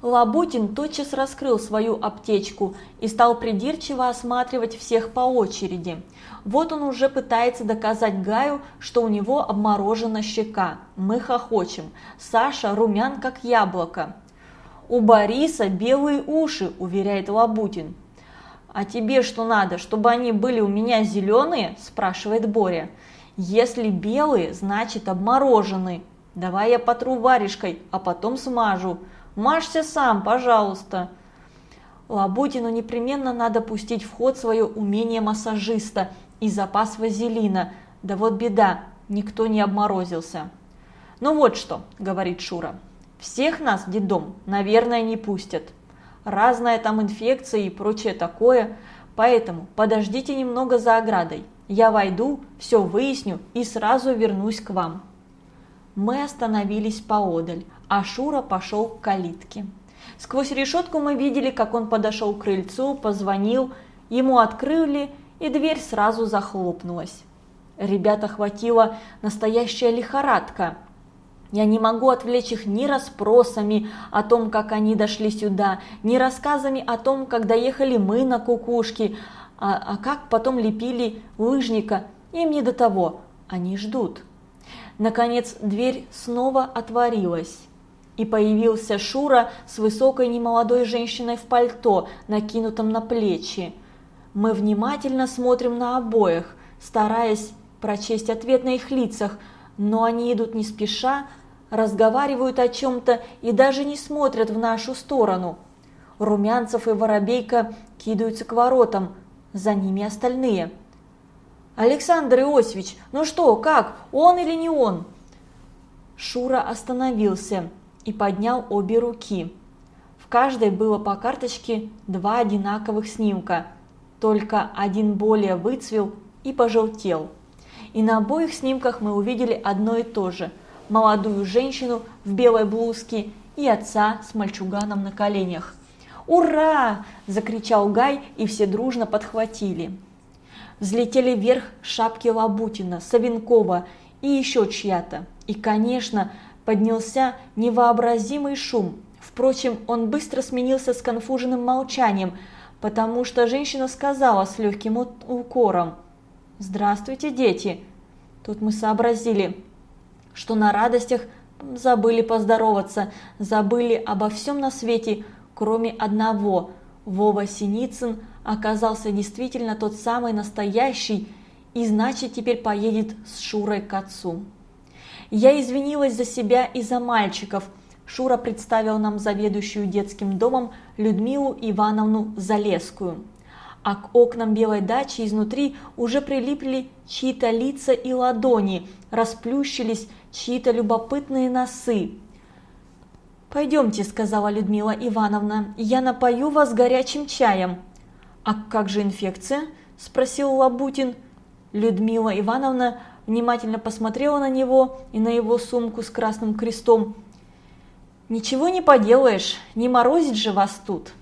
Лабутин тотчас раскрыл свою аптечку и стал придирчиво осматривать всех по очереди. Вот он уже пытается доказать Гаю, что у него обморожена щека. Мы хохочем. Саша румян как яблоко. «У Бориса белые уши», – уверяет Лабутин. «А тебе что надо, чтобы они были у меня зеленые?» – спрашивает Боря. «Если белые, значит обмороженные. Давай я потру варежкой, а потом смажу. Мажься сам, пожалуйста». Лабутину непременно надо пустить в ход свое умение массажиста и запас вазелина. Да вот беда, никто не обморозился. «Ну вот что», – говорит Шура, всех нас в детдом, наверное, не пустят. Разная там инфекция и прочее такое. Поэтому подождите немного за оградой. Я войду, все выясню и сразу вернусь к вам. Мы остановились поодаль, а Шура пошел к калитке. Сквозь решетку мы видели, как он подошел к крыльцу, позвонил, ему открыли, и дверь сразу захлопнулась. Ребята хватила настоящая лихорадка. Я не могу отвлечь их ни расспросами о том, как они дошли сюда, ни рассказами о том, как доехали мы на кукушке, а, а как потом лепили лыжника. Им не до того, они ждут. Наконец дверь снова отворилась. И появился Шура с высокой немолодой женщиной в пальто, накинутом на плечи. Мы внимательно смотрим на обоих, стараясь прочесть ответ на их лицах – но они идут не спеша, разговаривают о чем-то и даже не смотрят в нашу сторону. Румянцев и Воробейка кидаются к воротам, за ними остальные. «Александр Иосифович, ну что, как, он или не он?» Шура остановился и поднял обе руки. В каждой было по карточке два одинаковых снимка, только один более выцвел и пожелтел и на обоих снимках мы увидели одно и то же – молодую женщину в белой блузке и отца с мальчуганом на коленях. «Ура!» – закричал Гай, и все дружно подхватили. Взлетели вверх шапки Лабутина, Савинкова и еще чья-то. И, конечно, поднялся невообразимый шум. Впрочем, он быстро сменился с конфуженным молчанием, потому что женщина сказала с легким укором – «Здравствуйте, дети!» Тут мы сообразили, что на радостях забыли поздороваться, забыли обо всем на свете, кроме одного. Вова Синицын оказался действительно тот самый настоящий, и значит теперь поедет с Шурой к отцу. Я извинилась за себя и за мальчиков. Шура представил нам заведующую детским домом Людмилу Ивановну Залескую а к окнам белой дачи изнутри уже прилипли чьи-то лица и ладони, расплющились чьи-то любопытные носы. «Пойдемте», – сказала Людмила Ивановна, – «я напою вас горячим чаем». «А как же инфекция?» – спросил Лабутин. Людмила Ивановна внимательно посмотрела на него и на его сумку с красным крестом. Ничего не поделаешь, не морозить же вас тут.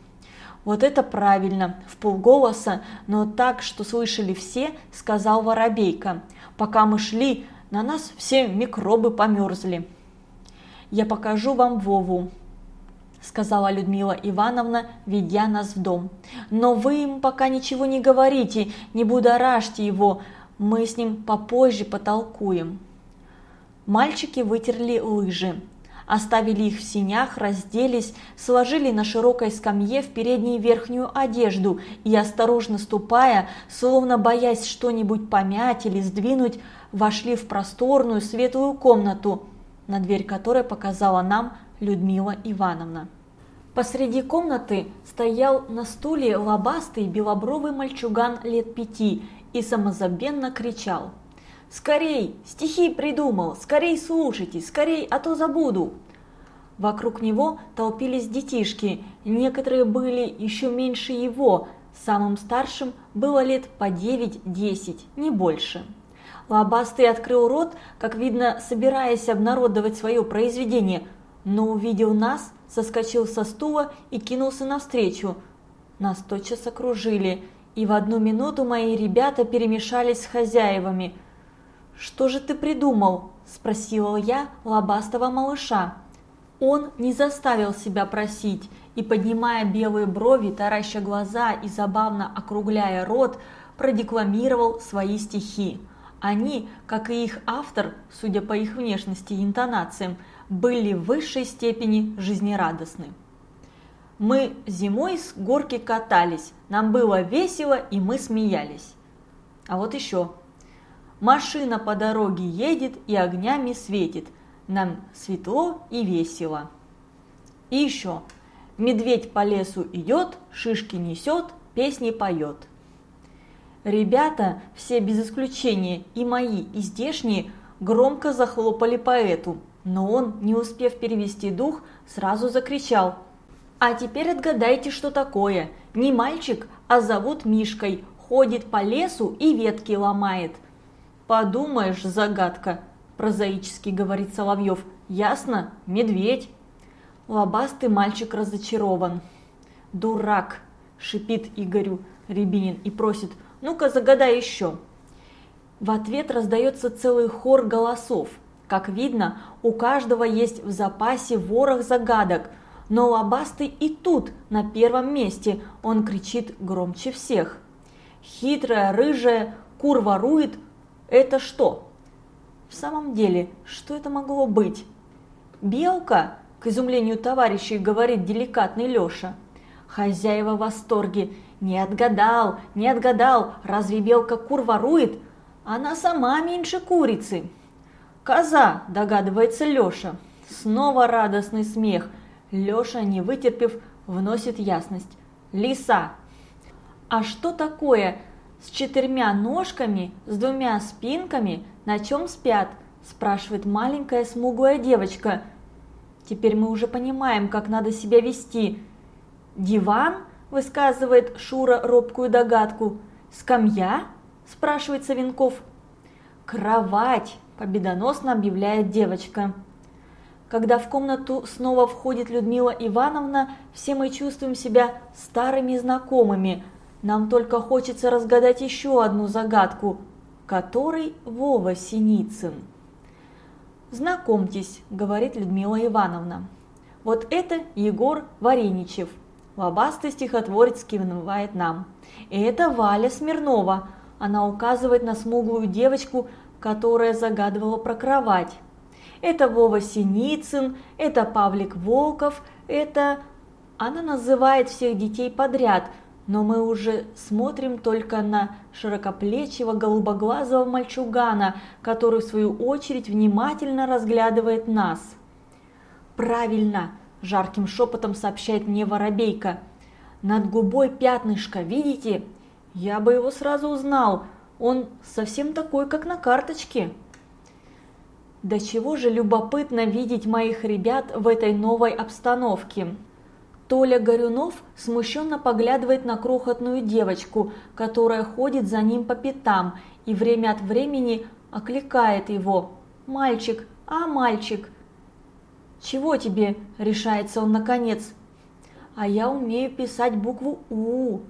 Вот это правильно, в полголоса, но так, что слышали все, сказал Воробейка. Пока мы шли, на нас все микробы померзли. Я покажу вам Вову, сказала Людмила Ивановна, ведя нас в дом. Но вы им пока ничего не говорите, не будоражьте его, мы с ним попозже потолкуем. Мальчики вытерли лыжи, оставили их в синях, разделись, сложили на широкой скамье в передней верхнюю одежду и, осторожно ступая, словно боясь что-нибудь помять или сдвинуть, вошли в просторную светлую комнату, на дверь которой показала нам Людмила Ивановна. Посреди комнаты стоял на стуле лобастый белобровый мальчуган лет пяти и самозабвенно кричал – «Скорей! Стихи придумал! Скорей слушайте! Скорей, а то забуду!» Вокруг него толпились детишки, некоторые были еще меньше его, самым старшим было лет по 9-10, не больше. Лобастый открыл рот, как видно, собираясь обнародовать свое произведение, но увидел нас, соскочил со стула и кинулся навстречу. Нас тотчас окружили, и в одну минуту мои ребята перемешались с хозяевами – «Что же ты придумал?» – спросила я лобастого малыша. Он не заставил себя просить и, поднимая белые брови, тараща глаза и забавно округляя рот, продекламировал свои стихи. Они, как и их автор, судя по их внешности и интонациям, были в высшей степени жизнерадостны. Мы зимой с горки катались, нам было весело и мы смеялись. А вот еще Машина по дороге едет и огнями светит. Нам светло и весело. И еще. Медведь по лесу идет, шишки несет, песни поет. Ребята, все без исключения, и мои, и здешние, громко захлопали поэту, но он, не успев перевести дух, сразу закричал. «А теперь отгадайте, что такое. Не мальчик, а зовут Мишкой, ходит по лесу и ветки ломает. «Подумаешь, загадка!» – прозаически говорит Соловьев. «Ясно? Медведь!» Лобастый мальчик разочарован. «Дурак!» – шипит Игорю Рябинин и просит. «Ну-ка, загадай еще!» В ответ раздается целый хор голосов. Как видно, у каждого есть в запасе ворох загадок, но Лобастый и тут на первом месте, он кричит громче всех. Хитрая, рыжая, кур ворует, это что? В самом деле, что это могло быть? Белка, к изумлению товарищей, говорит деликатный Леша. Хозяева в восторге. Не отгадал, не отгадал, разве белка кур ворует? Она сама меньше курицы. Коза, догадывается Леша. Снова радостный смех. Леша, не вытерпев, вносит ясность. Лиса. А что такое с четырьмя ножками, с двумя спинками, на чем спят?» – спрашивает маленькая смуглая девочка. Теперь мы уже понимаем, как надо себя вести. «Диван?» – высказывает Шура робкую догадку. «Скамья?» – спрашивает Савенков. «Кровать!» – победоносно объявляет девочка. Когда в комнату снова входит Людмила Ивановна, все мы чувствуем себя старыми знакомыми – нам только хочется разгадать еще одну загадку. Который Вова Синицын? «Знакомьтесь», – говорит Людмила Ивановна. «Вот это Егор Вареничев». Лобастый стихотворец кивнывает нам. И это Валя Смирнова. Она указывает на смуглую девочку, которая загадывала про кровать. Это Вова Синицын, это Павлик Волков, это... Она называет всех детей подряд – но мы уже смотрим только на широкоплечего голубоглазого мальчугана, который в свою очередь внимательно разглядывает нас. «Правильно!» – жарким шепотом сообщает мне воробейка. «Над губой пятнышко, видите? Я бы его сразу узнал, он совсем такой, как на карточке». До чего же любопытно видеть моих ребят в этой новой обстановке. Толя Горюнов смущенно поглядывает на крохотную девочку, которая ходит за ним по пятам и время от времени окликает его «Мальчик, а мальчик?». «Чего тебе?» – решается он наконец. «А я умею писать букву «У».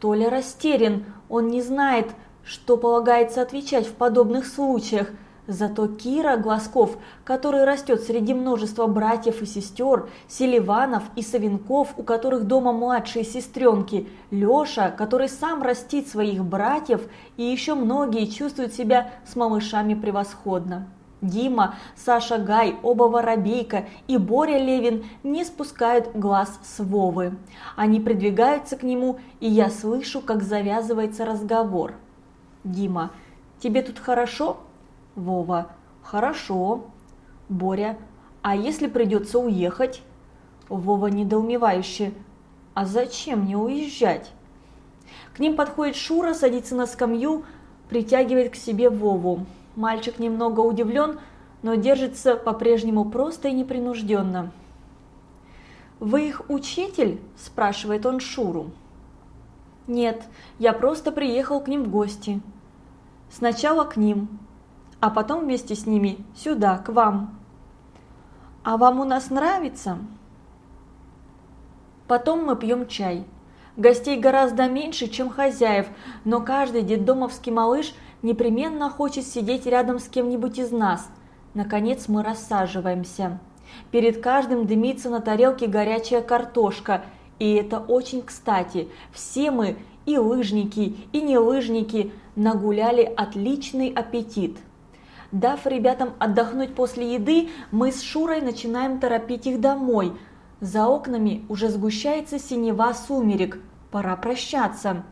Толя растерян, он не знает, что полагается отвечать в подобных случаях – Зато Кира Глазков, который растет среди множества братьев и сестер, Селиванов и Савинков, у которых дома младшие сестренки, Леша, который сам растит своих братьев, и еще многие чувствуют себя с малышами превосходно. Дима, Саша Гай, оба Воробейка и Боря Левин не спускают глаз с Вовы. Они придвигаются к нему, и я слышу, как завязывается разговор. «Дима, тебе тут хорошо?» Вова. Хорошо. Боря. А если придется уехать? Вова недоумевающе. А зачем мне уезжать? К ним подходит Шура, садится на скамью, притягивает к себе Вову. Мальчик немного удивлен, но держится по-прежнему просто и непринужденно. «Вы их учитель?» – спрашивает он Шуру. «Нет, я просто приехал к ним в гости. Сначала к ним, а потом вместе с ними сюда, к вам. А вам у нас нравится? Потом мы пьем чай. Гостей гораздо меньше, чем хозяев, но каждый детдомовский малыш непременно хочет сидеть рядом с кем-нибудь из нас. Наконец мы рассаживаемся. Перед каждым дымится на тарелке горячая картошка, и это очень кстати. Все мы, и лыжники, и не лыжники, нагуляли отличный аппетит. Дав ребятам отдохнуть после еды, мы с Шурой начинаем торопить их домой. За окнами уже сгущается синева сумерек, пора прощаться.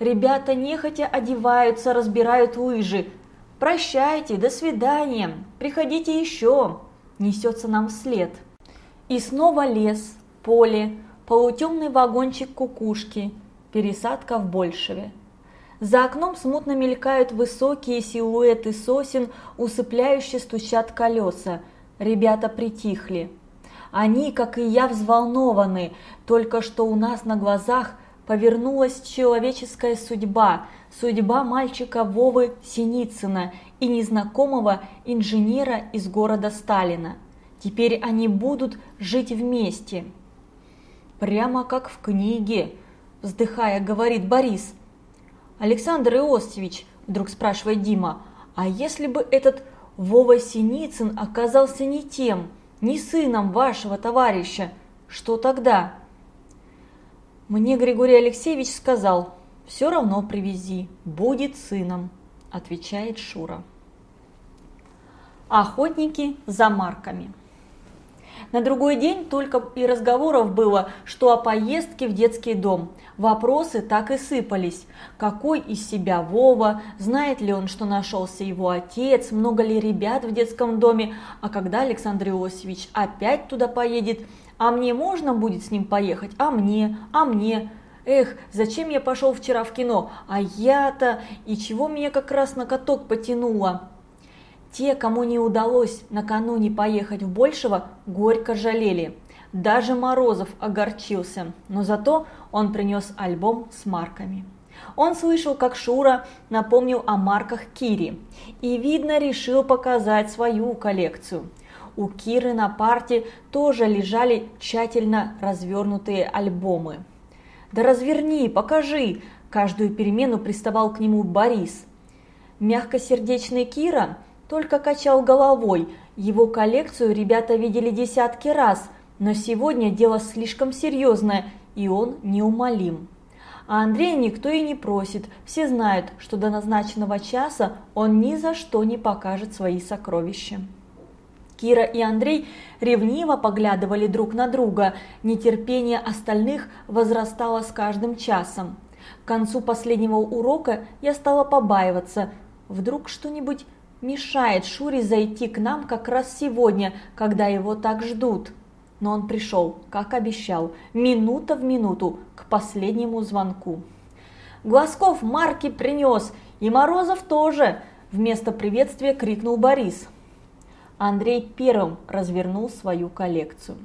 Ребята нехотя одеваются, разбирают лыжи. «Прощайте, до свидания, приходите еще!» Несется нам вслед. И снова лес, поле, полутемный вагончик кукушки, пересадка в Большеве. За окном смутно мелькают высокие силуэты сосен, усыпляюще стучат колеса. Ребята притихли. Они, как и я, взволнованы. Только что у нас на глазах повернулась человеческая судьба, судьба мальчика Вовы Синицына и незнакомого инженера из города Сталина. Теперь они будут жить вместе. Прямо как в книге, вздыхая, говорит Борис. «Александр Иосифович», – вдруг спрашивает Дима, – «а если бы этот Вова Синицын оказался не тем, не сыном вашего товарища, что тогда?» Мне Григорий Алексеевич сказал, «Все равно привези, будет сыном», – отвечает Шура. Охотники за марками. На другой день только и разговоров было, что о поездке в детский дом. Вопросы так и сыпались. Какой из себя Вова, знает ли он, что нашелся его отец, много ли ребят в детском доме, а когда Александр Иосифович опять туда поедет, а мне можно будет с ним поехать, а мне, а мне. Эх, зачем я пошел вчера в кино, а я-то, и чего меня как раз на каток потянуло. Те, кому не удалось накануне поехать в Большего, горько жалели. Даже Морозов огорчился, но зато он принес альбом с марками. Он слышал, как Шура напомнил о марках Кири и, видно, решил показать свою коллекцию. У Киры на парте тоже лежали тщательно развернутые альбомы. «Да разверни, покажи!» – каждую перемену приставал к нему Борис. Мягкосердечный Кира только качал головой. Его коллекцию ребята видели десятки раз, но сегодня дело слишком серьезное, и он неумолим. А Андрея никто и не просит, все знают, что до назначенного часа он ни за что не покажет свои сокровища. Кира и Андрей ревниво поглядывали друг на друга, нетерпение остальных возрастало с каждым часом. К концу последнего урока я стала побаиваться, вдруг что-нибудь мешает Шуре зайти к нам как раз сегодня, когда его так ждут. Но он пришел, как обещал, минута в минуту к последнему звонку. «Глазков марки принес, и Морозов тоже!» Вместо приветствия крикнул Борис. Андрей первым развернул свою коллекцию.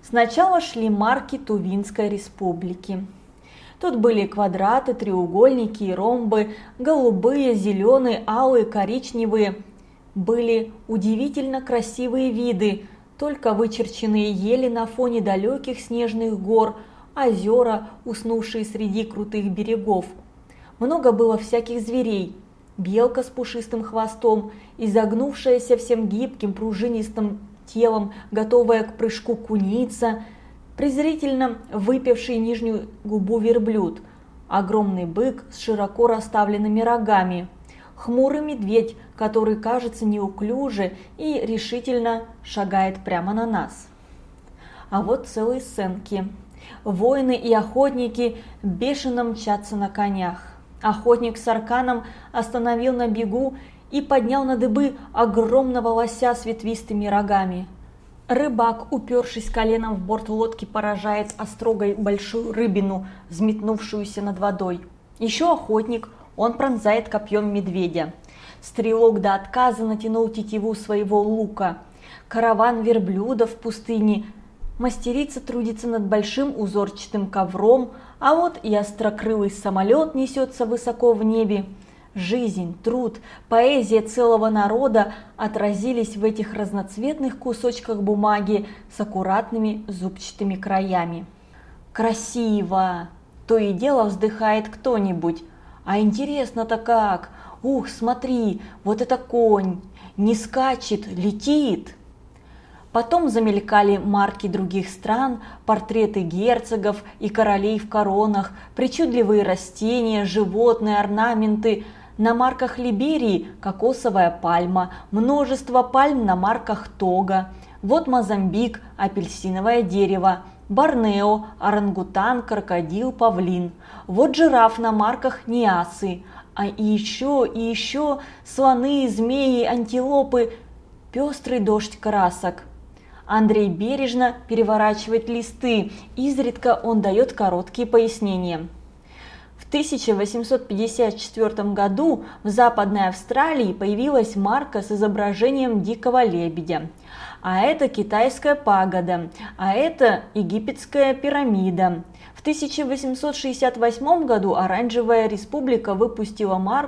Сначала шли марки Тувинской республики. Тут были квадраты, треугольники и ромбы, голубые, зеленые, алые, коричневые. Были удивительно красивые виды, только вычерченные ели на фоне далеких снежных гор, озера, уснувшие среди крутых берегов. Много было всяких зверей. Белка с пушистым хвостом, изогнувшаяся всем гибким пружинистым телом, готовая к прыжку куница, презрительно выпивший нижнюю губу верблюд, огромный бык с широко расставленными рогами, хмурый медведь, который кажется неуклюже и решительно шагает прямо на нас. А вот целые сценки. Воины и охотники бешено мчатся на конях. Охотник с арканом остановил на бегу и поднял на дыбы огромного лося с ветвистыми рогами. Рыбак, упершись коленом в борт лодки, поражает острогой большую рыбину, взметнувшуюся над водой. Еще охотник, он пронзает копьем медведя. Стрелок до отказа натянул тетиву своего лука. Караван верблюдов в пустыне мастерица трудится над большим узорчатым ковром, а вот и острокрылый самолет несется высоко в небе. Жизнь, труд, поэзия целого народа отразились в этих разноцветных кусочках бумаги с аккуратными зубчатыми краями. Красиво! То и дело вздыхает кто-нибудь. А интересно-то как? Ух, смотри, вот это конь! Не скачет, летит! Потом замелькали марки других стран, портреты герцогов и королей в коронах, причудливые растения, животные, орнаменты. На марках Либерии кокосовая пальма, множество пальм на марках Тога. Вот Мозамбик, апельсиновое дерево, Борнео, орангутан, крокодил, павлин. Вот жираф на марках Ниасы. А и еще, и еще слоны, змеи, антилопы. Пестрый дождь красок. Андрей бережно переворачивает листы, изредка он дает короткие пояснения. В 1854 году в Западной Австралии появилась марка с изображением дикого лебедя. А это китайская пагода, а это египетская пирамида. В 1868 году Оранжевая республика выпустила марку